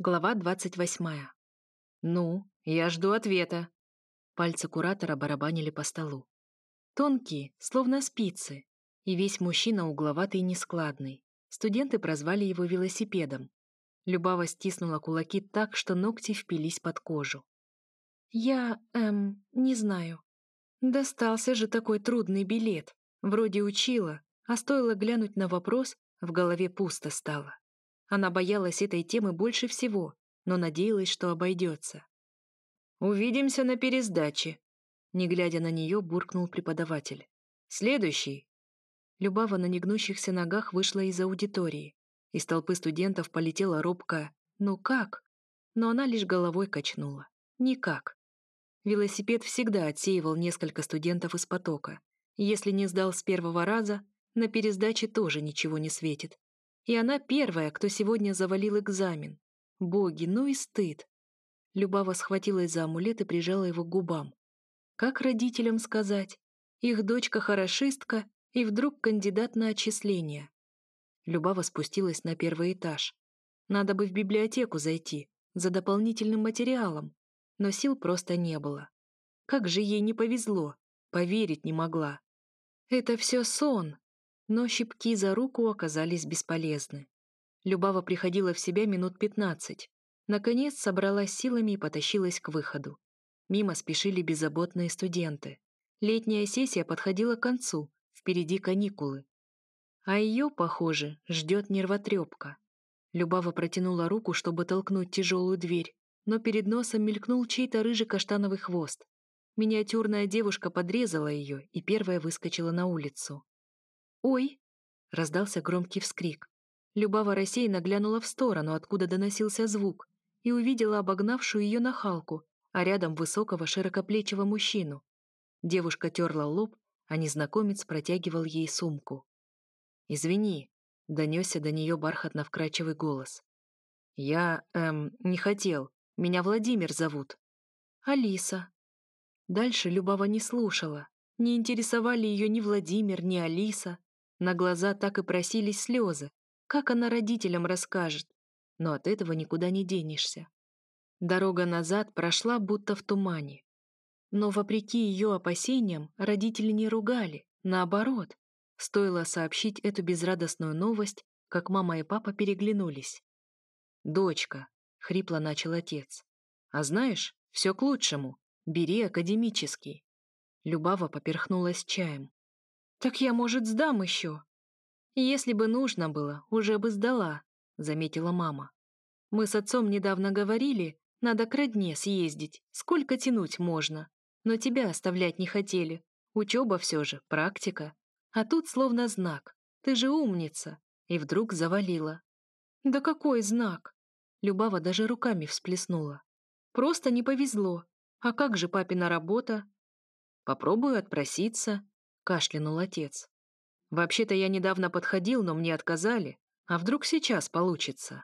Глава 28. «Ну, я жду ответа». Пальцы куратора барабанили по столу. Тонкие, словно спицы, и весь мужчина угловатый и нескладный. Студенты прозвали его велосипедом. Любава стиснула кулаки так, что ногти впились под кожу. «Я, эм, не знаю. Достался же такой трудный билет. Вроде учила, а стоило глянуть на вопрос, в голове пусто стало. Она боялась этой темы больше всего, но надеялась, что обойдется. «Увидимся на пересдаче», — не глядя на нее, буркнул преподаватель. «Следующий». Любава на негнущихся ногах вышла из аудитории. Из толпы студентов полетела робкая «Ну как?», но она лишь головой качнула. «Никак». Велосипед всегда отсеивал несколько студентов из потока. Если не сдал с первого раза, на пересдаче тоже ничего не светит. И она первая, кто сегодня завалил экзамен. Боги, ну и стыд. Любава схватилась за амулет и прижала его к губам. Как родителям сказать? Их дочка хорошистка и вдруг кандидат на отчисление. Любава спустилась на первый этаж. Надо бы в библиотеку зайти, за дополнительным материалом. Но сил просто не было. Как же ей не повезло, поверить не могла. Это все сон, но щипки за руку оказались бесполезны. Любава приходила в себя минут пятнадцать. Наконец собралась силами и потащилась к выходу. Мимо спешили беззаботные студенты. Летняя сессия подходила к концу, впереди каникулы. А ее, похоже, ждет нервотрепка. Любава протянула руку, чтобы толкнуть тяжелую дверь, но перед носом мелькнул чей-то рыжий каштановый хвост. Миниатюрная девушка подрезала ее и первая выскочила на улицу. «Ой!» — раздался громкий вскрик. Любава рассеянно глянула в сторону, откуда доносился звук, и увидела обогнавшую ее нахалку, а рядом высокого широкоплечего мужчину. Девушка терла лоб, а незнакомец протягивал ей сумку. «Извини», — донесся до нее бархатно-вкрачивый голос. «Я, эм, не хотел. Меня Владимир зовут». «Алиса». Дальше Любава не слушала. Не интересовали ее ни Владимир, ни Алиса. На глаза так и просились слезы. Как она родителям расскажет? Но от этого никуда не денешься. Дорога назад прошла будто в тумане. Но, вопреки ее опасениям, родители не ругали, наоборот. Стоило сообщить эту безрадостную новость, как мама и папа переглянулись. «Дочка», — хрипло начал отец, — «а знаешь, все к лучшему. Бери академический». Любава поперхнулась чаем. «Так я, может, сдам еще?» «Если бы нужно было, уже бы сдала», — заметила мама. «Мы с отцом недавно говорили, надо к родне съездить, сколько тянуть можно. Но тебя оставлять не хотели. Учеба все же, практика. А тут словно знак. Ты же умница». И вдруг завалила. «Да какой знак?» Любава даже руками всплеснула. «Просто не повезло. А как же папина работа?» «Попробую отпроситься», кашлянул отец. «Вообще-то я недавно подходил, но мне отказали. А вдруг сейчас получится?»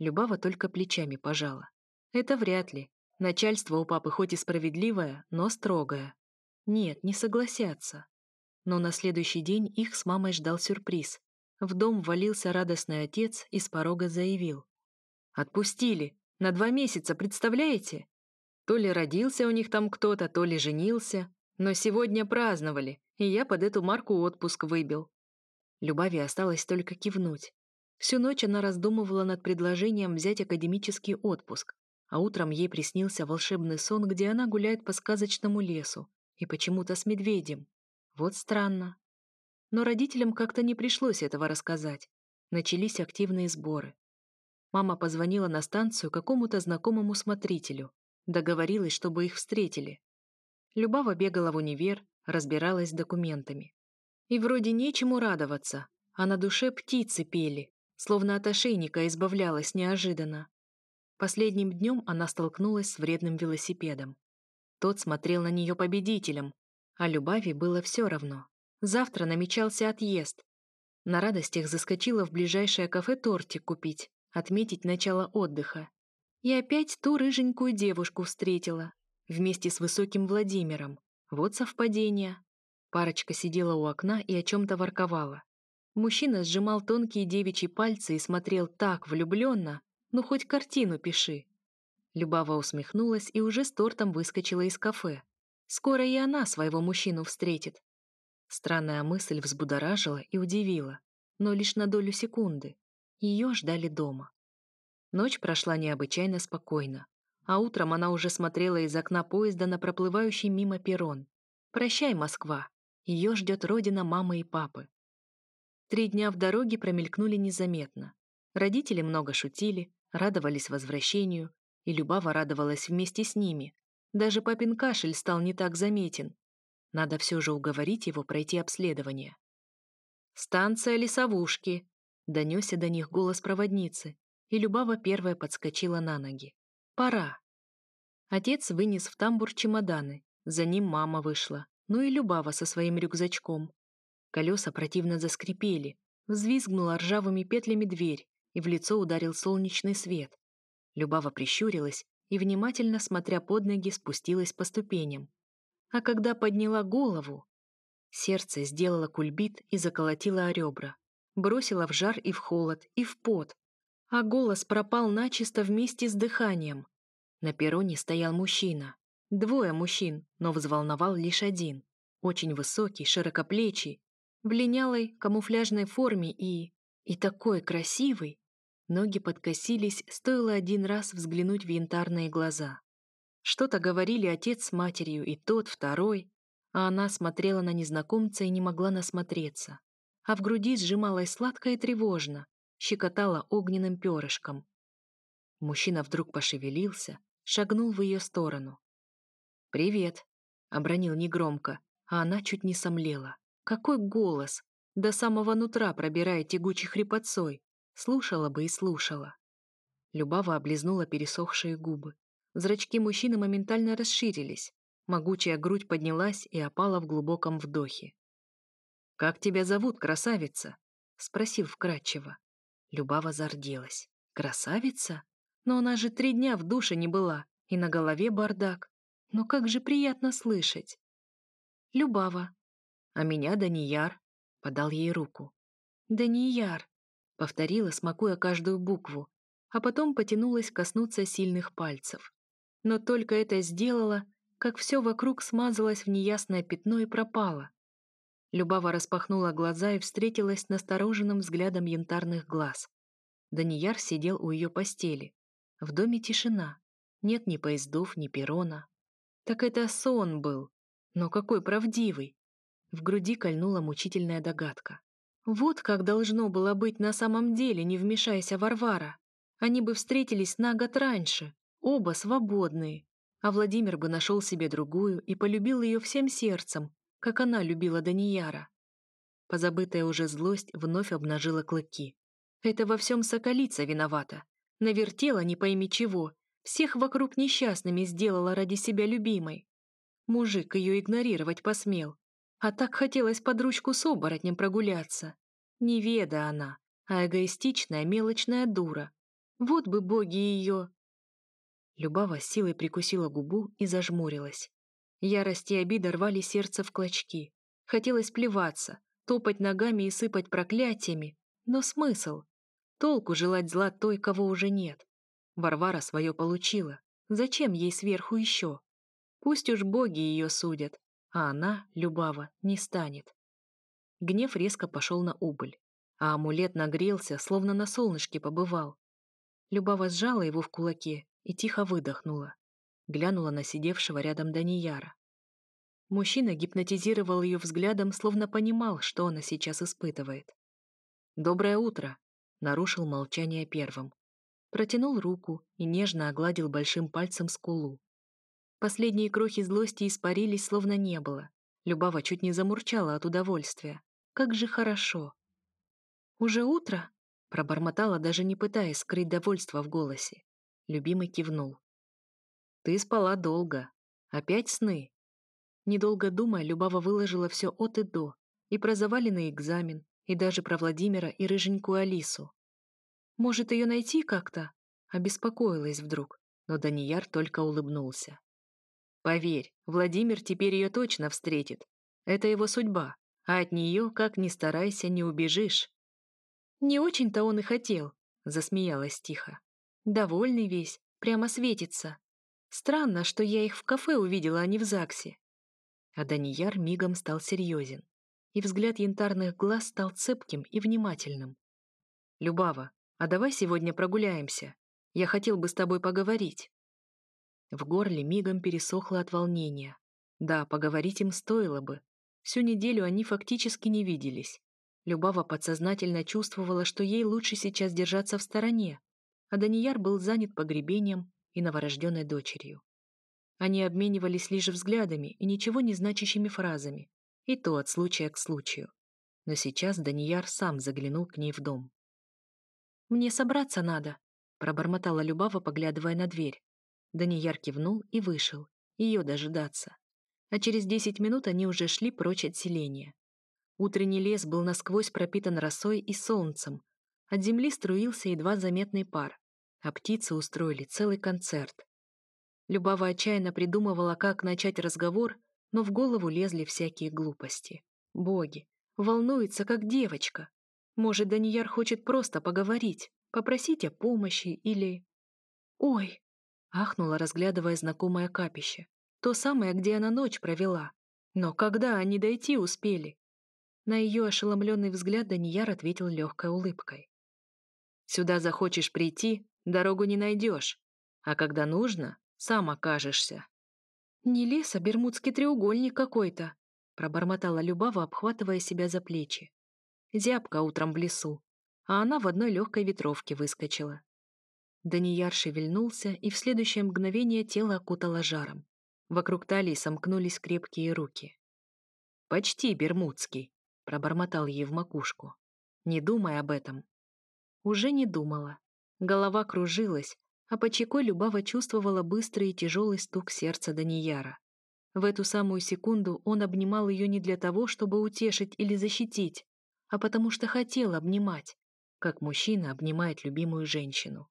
Любава только плечами пожала. «Это вряд ли. Начальство у папы хоть и справедливое, но строгое. Нет, не согласятся». Но на следующий день их с мамой ждал сюрприз. В дом ввалился радостный отец и с порога заявил. «Отпустили. На два месяца, представляете? То ли родился у них там кто-то, то ли женился. Но сегодня праздновали, и я под эту марку отпуск выбил. Любави осталось только кивнуть. Всю ночь она раздумывала над предложением взять академический отпуск, а утром ей приснился волшебный сон, где она гуляет по сказочному лесу, и почему-то с медведем. Вот странно. Но родителям как-то не пришлось этого рассказать. Начались активные сборы. Мама позвонила на станцию какому-то знакомому смотрителю, договорилась, чтобы их встретили. Любава бегала в универ, разбиралась с документами. И вроде нечему радоваться, а на душе птицы пели, словно от ошейника избавлялась неожиданно. Последним днем она столкнулась с вредным велосипедом. Тот смотрел на нее победителем, а Любави было все равно. Завтра намечался отъезд. На радостях заскочила в ближайшее кафе тортик купить, отметить начало отдыха. И опять ту рыженькую девушку встретила, вместе с высоким Владимиром. Вот совпадение. Парочка сидела у окна и о чем-то ворковала. Мужчина сжимал тонкие девичьи пальцы и смотрел так влюбленно, Ну, хоть картину пиши». Любава усмехнулась и уже с тортом выскочила из кафе. Скоро и она своего мужчину встретит. Странная мысль взбудоражила и удивила, но лишь на долю секунды. Ее ждали дома. Ночь прошла необычайно спокойно, а утром она уже смотрела из окна поезда на проплывающий мимо перрон. «Прощай, Москва! Ее ждет родина мамы и папы». Три дня в дороге промелькнули незаметно. Родители много шутили, радовались возвращению, и Любава радовалась вместе с ними. Даже папин кашель стал не так заметен. Надо все же уговорить его пройти обследование. «Станция лесовушки!» — донесся до них голос проводницы, и Любава первая подскочила на ноги. «Пора!» Отец вынес в тамбур чемоданы, за ним мама вышла, ну и Любава со своим рюкзачком. Колеса противно заскрипели, взвизгнула ржавыми петлями дверь, и в лицо ударил солнечный свет. Любава прищурилась и, внимательно смотря под ноги, спустилась по ступеням. А когда подняла голову, сердце сделало кульбит и заколотило о ребра. Бросило в жар и в холод, и в пот. А голос пропал начисто вместе с дыханием. На перроне стоял мужчина. Двое мужчин, но взволновал лишь один. Очень высокий, широкоплечий, в линялой камуфляжной форме и... и такой красивый. Ноги подкосились, стоило один раз взглянуть в янтарные глаза. Что-то говорили отец с матерью и тот, второй, а она смотрела на незнакомца и не могла насмотреться. А в груди сжималась сладко и тревожно, щекотала огненным перышком. Мужчина вдруг пошевелился, шагнул в ее сторону. «Привет», — обронил негромко, а она чуть не сомлела. «Какой голос! До самого нутра пробирая тягучей хрипотцой. Слушала бы и слушала. Любава облизнула пересохшие губы. Зрачки мужчины моментально расширились. Могучая грудь поднялась и опала в глубоком вдохе. «Как тебя зовут, красавица?» — спросил вкратчиво. Любава зарделась. «Красавица? Но она же три дня в душе не была, и на голове бардак. Но как же приятно слышать!» «Любава». «А меня Данияр», — подал ей руку. «Данияр», Повторила, смакуя каждую букву, а потом потянулась коснуться сильных пальцев. Но только это сделала, как все вокруг смазалось в неясное пятно и пропало. Любава распахнула глаза и встретилась с настороженным взглядом янтарных глаз. Данияр сидел у ее постели. В доме тишина. Нет ни поездов, ни перрона. Так это сон был. Но какой правдивый. В груди кольнула мучительная догадка. Вот как должно было быть на самом деле, не вмешайся Варвара. Они бы встретились на год раньше, оба свободные. А Владимир бы нашел себе другую и полюбил ее всем сердцем, как она любила Данияра. Позабытая уже злость вновь обнажила клыки. Это во всем соколица виновата. Навертела не пойми чего, всех вокруг несчастными сделала ради себя любимой. Мужик ее игнорировать посмел, а так хотелось под ручку с оборотнем прогуляться. Не веда она, а эгоистичная мелочная дура. Вот бы боги ее... Любава силой прикусила губу и зажмурилась. Ярость и обида рвали сердце в клочки. Хотелось плеваться, топать ногами и сыпать проклятиями. Но смысл? Толку желать зла той, кого уже нет. Варвара свое получила. Зачем ей сверху еще? Пусть уж боги ее судят, а она, Любава, не станет. Гнев резко пошел на убыль, а амулет нагрелся, словно на солнышке побывал. Любава сжала его в кулаке и тихо выдохнула. Глянула на сидевшего рядом Данияра. Мужчина гипнотизировал ее взглядом, словно понимал, что она сейчас испытывает. «Доброе утро!» — нарушил молчание первым. Протянул руку и нежно огладил большим пальцем скулу. Последние крохи злости испарились, словно не было. Любава чуть не замурчала от удовольствия. Как же хорошо. «Уже утро?» — пробормотала, даже не пытаясь скрыть довольство в голосе. Любимый кивнул. «Ты спала долго. Опять сны?» Недолго думая, Любава выложила все от и до. И про заваленный экзамен, и даже про Владимира и рыженькую Алису. «Может, ее найти как-то?» Обеспокоилась вдруг, но Данияр только улыбнулся. Поверь, Владимир теперь ее точно встретит. Это его судьба, а от нее, как ни старайся, не убежишь. Не очень-то он и хотел, засмеялась тихо. Довольный весь, прямо светится. Странно, что я их в кафе увидела, а не в ЗАГСе. А Данияр мигом стал серьезен, и взгляд янтарных глаз стал цепким и внимательным. «Любава, а давай сегодня прогуляемся. Я хотел бы с тобой поговорить». В горле мигом пересохло от волнения. Да, поговорить им стоило бы. Всю неделю они фактически не виделись. Любава подсознательно чувствовала, что ей лучше сейчас держаться в стороне, а Данияр был занят погребением и новорожденной дочерью. Они обменивались лишь взглядами и ничего не значащими фразами, и то от случая к случаю. Но сейчас Данияр сам заглянул к ней в дом. «Мне собраться надо», — пробормотала Любава, поглядывая на дверь. Данияр кивнул и вышел, ее дожидаться. А через десять минут они уже шли прочь от селения. Утренний лес был насквозь пропитан росой и солнцем. От земли струился едва заметный пар, а птицы устроили целый концерт. Любава отчаянно придумывала, как начать разговор, но в голову лезли всякие глупости. Боги, волнуется, как девочка. Может, Данияр хочет просто поговорить, попросить о помощи или... «Ой!» — ахнула, разглядывая знакомое капище. То самое, где она ночь провела. Но когда они дойти успели? На ее ошеломленный взгляд Данияр ответил легкой улыбкой. «Сюда захочешь прийти, дорогу не найдешь, а когда нужно, сам окажешься». «Не лес, а бермудский треугольник какой-то», пробормотала Любава, обхватывая себя за плечи. Зябка утром в лесу, а она в одной легкой ветровке выскочила. Данияр шевельнулся, и в следующее мгновение тело окутало жаром. Вокруг талии сомкнулись крепкие руки. «Почти бермудский», — пробормотал ей в макушку. «Не думай об этом». Уже не думала. Голова кружилась, а по чекой Любава чувствовала быстрый и тяжелый стук сердца Данияра. В эту самую секунду он обнимал ее не для того, чтобы утешить или защитить, а потому что хотел обнимать, как мужчина обнимает любимую женщину.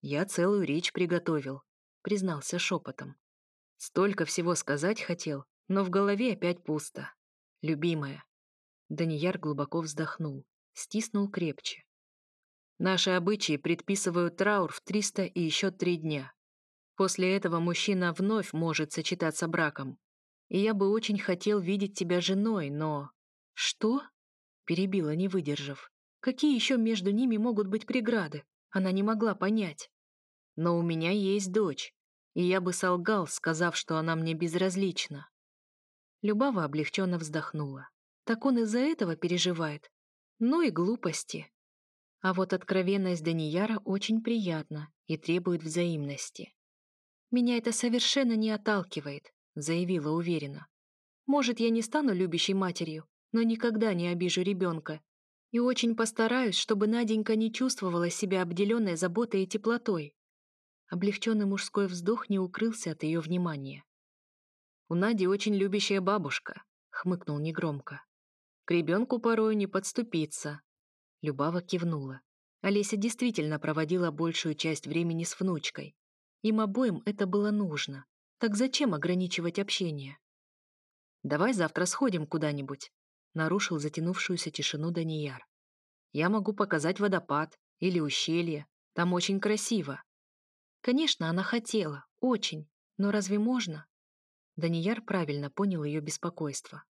«Я целую речь приготовил», — признался шепотом. «Столько всего сказать хотел, но в голове опять пусто. Любимая». Данияр глубоко вздохнул, стиснул крепче. Наши обычаи предписывают траур в 300 и еще три дня. После этого мужчина вновь может сочетаться браком. И я бы очень хотел видеть тебя женой, но... Что? Перебила, не выдержав. Какие еще между ними могут быть преграды? Она не могла понять. Но у меня есть дочь, и я бы солгал, сказав, что она мне безразлична. Любава облегченно вздохнула. Так он из-за этого переживает. Ну и глупости. А вот откровенность Данияра очень приятна и требует взаимности. «Меня это совершенно не отталкивает», — заявила уверенно. «Может, я не стану любящей матерью, но никогда не обижу ребенка. И очень постараюсь, чтобы Наденька не чувствовала себя обделенной заботой и теплотой». Облегченный мужской вздох не укрылся от ее внимания. «У Нади очень любящая бабушка», — хмыкнул негромко. «К ребенку порою не подступиться, Любава кивнула. Олеся действительно проводила большую часть времени с внучкой. Им обоим это было нужно. Так зачем ограничивать общение? «Давай завтра сходим куда-нибудь», — нарушил затянувшуюся тишину Данияр. «Я могу показать водопад или ущелье. Там очень красиво». Конечно, она хотела, очень, но разве можно? Данияр правильно понял ее беспокойство.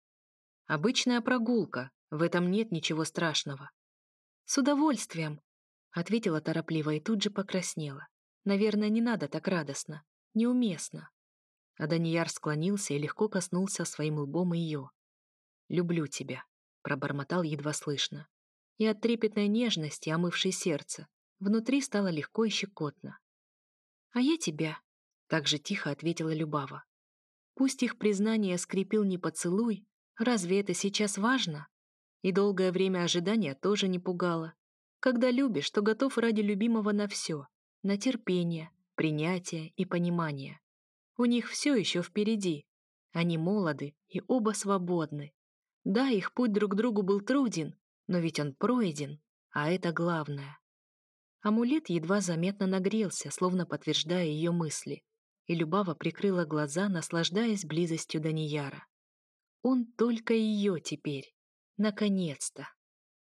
«Обычная прогулка, в этом нет ничего страшного. «С удовольствием», — ответила торопливо и тут же покраснела. «Наверное, не надо так радостно. Неуместно». А Данияр склонился и легко коснулся своим лбом ее. «Люблю тебя», — пробормотал едва слышно. И от трепетной нежности, омывшей сердце, внутри стало легко и щекотно. «А я тебя», — так же тихо ответила Любава. Пусть их признание скрепил не поцелуй, разве это сейчас важно? И долгое время ожидания тоже не пугало. Когда любишь, то готов ради любимого на все. На терпение, принятие и понимание. У них все еще впереди. Они молоды и оба свободны. Да, их путь друг к другу был труден, но ведь он пройден, а это главное. Амулет едва заметно нагрелся, словно подтверждая ее мысли, и Любава прикрыла глаза, наслаждаясь близостью Данияра. Он только ее теперь. Наконец-то!